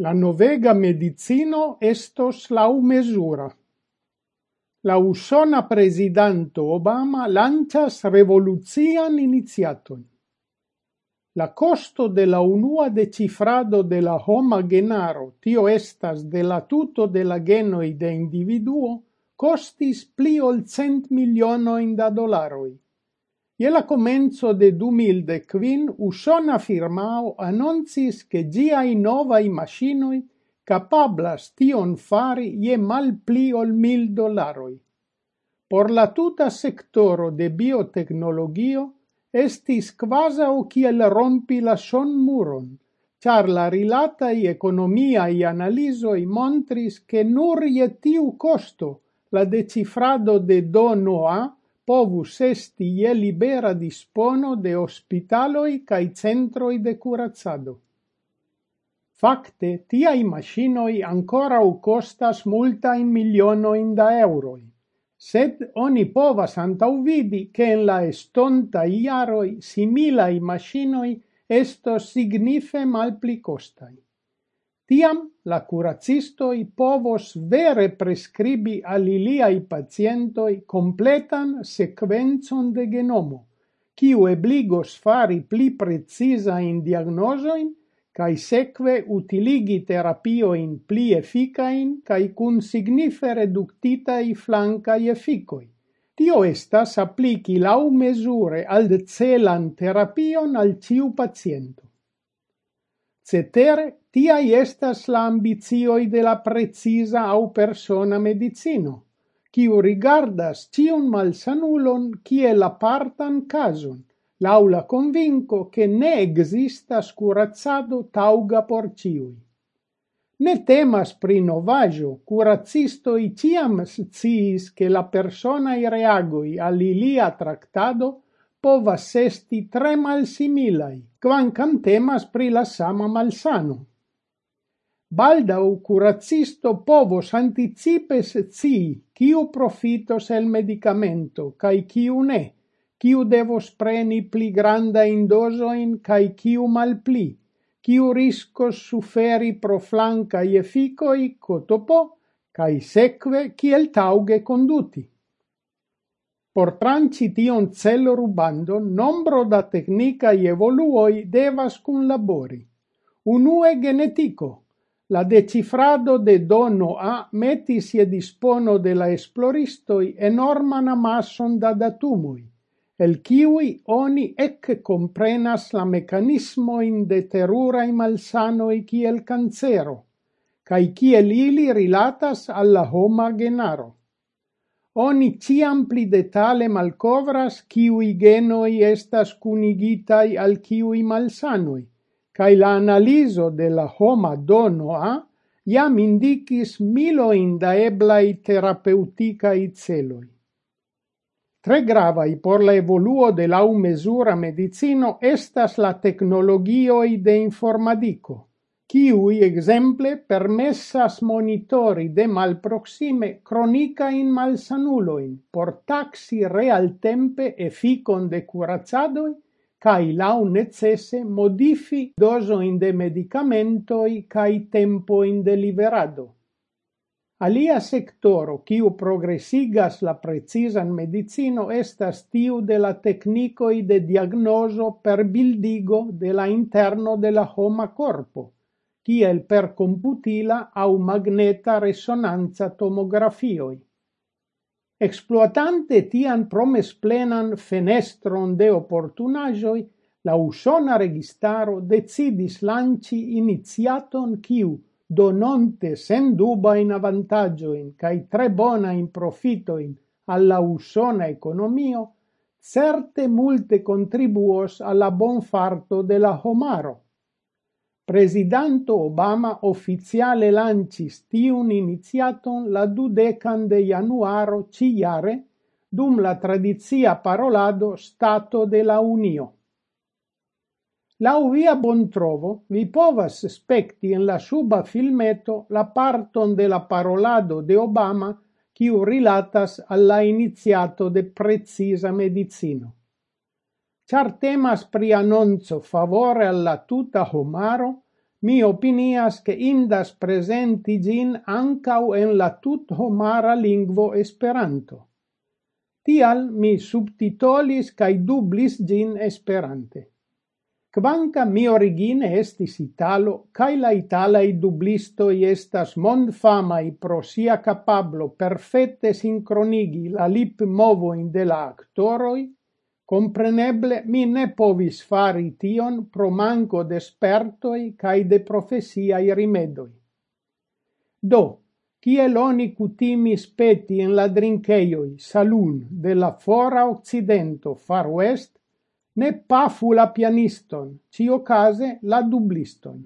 la novega medicino estos laumesura. La usona presidanto Obama lancias revolucian iniziaton. La costo de la unua decifrado de la homa genaro, tio estas de la tuto de la genoi de individuo, costis pli ol cent milionoin da dolaroi. Je la comenzo de 2015, usona firmao annoncis che giai novai machinoi capablas tion fari ie mal pli ol mil dolaroi. Por la tuta sectoro de biotecnologio estis quasau kiel rompi la son muron, char la i analizo i montris che nur ie tiu costo la decifrado de dono A povus esti je libera dispono de hospitaloi cae centroi de curazzado. Fakte, tiai machinoi ancora u costas milione in da euroi, sed oni povas antauvidi che en la estonta iaroi similai machinoi esto signife malpli costai. Tiam la curacistoi povos vere prescribi al iliai pacientoi completan sequenzon de genomo, kiu ebligos fari pli precisain diagnosoin cae seque utiligi terapioin pli efficain cae cun signife reductitai flancai efficoi. Tio estas applici lau mesure al celan terapion al ciu paciento. Cetere, tiai estas la ambicioj de la precisa au persona medicino, quiu rigardas ciun malsanulon kiel apartan casun, laula convinco che ne existas curazzado tauga por ciui. Ne temas pri novajo, curazisto i ciam sciis che la personae reagoi al ilia tractado povas esti tre malsimilaj, kvankam temas pri la sama malsano. Baldau curacisto povos anticipe scii kiu profitos el medicamento kai kiu ne, kiu devos preni pli granda indosoin kai kiu malpli, kiu riscos suferi pro flancai efficoi cotopo, kai seque kiel tauge conduti. Por tranĉi tion celrubandon nombro da teknikaj evoluoj devas kunlabori: unue genetiko, la decifrado de DNA metis je dispono de la esploristoj enorman amason da datumoj, el kiuj oni ekkomprenas la mekanismojn de teruraj malsanoj kiel kancero, kaj kiel ili rilatas al la homa genaro oni ciam pli detale malcovras kiui genoi estas cunigitai al kiui malsanui, cae la analizo de la homa dono a iam indicis milo da eblai terapeuticai celoi. Tre gravai por la evoluo de lau mesura medicino estas la tecnologioi de informadico kiui exemple permessas monitori de malproxime cronica in malsanuloin por taksi realtempe efikon de curazzadoi kai lau necesse modifi dozojn de medicamentoi kai tempo in deliverado. Alia sectoro kiu progresigas la precisan medicino estas tiu de la tecnicoi de diagnozo per bildigo de la interno de la homa corpo kiel per computila au magneta resonanza tomografioi. Exploatante tian promesplenan fenestron de opportunajoi, la usona registaro decidis lanci iniziaton kiu, dononte sen duba in avantagioin cae tre bona in profitoin alla usona economio, certe multe contribuos alla bonfarto de la homaro. Presidanto Obama officiale lancis tiun iniziaton la dudecan de januaro ciare dum la tradizia parolado Stato de la Unio. La via bontrovo, vi povas specti en la suba filmeto la parton de la parolado de Obama, kiu rilatas alla iniziato de precisa medicino. Char temas pri annonzo favore alla tuta homaro, mi opinias che indas presenti gin ancau en la tut homara lingvo Esperanto. Tial mi subtitolis cae dublis gin Esperante. Quanca mi origine estis Italo, cae la Italai dublistoi estas mondfamai pro sia capablo perfette sincronigi la lip movoin de la actoroi, Compreneble mi ne povis fari tion pro manco de spertoi cae de profesiai rimedoi. Do, kiel oni cutimis peti en la drinkeioi salun de la fora occidento far west, ne pafu la pianiston, cio case la dubliston.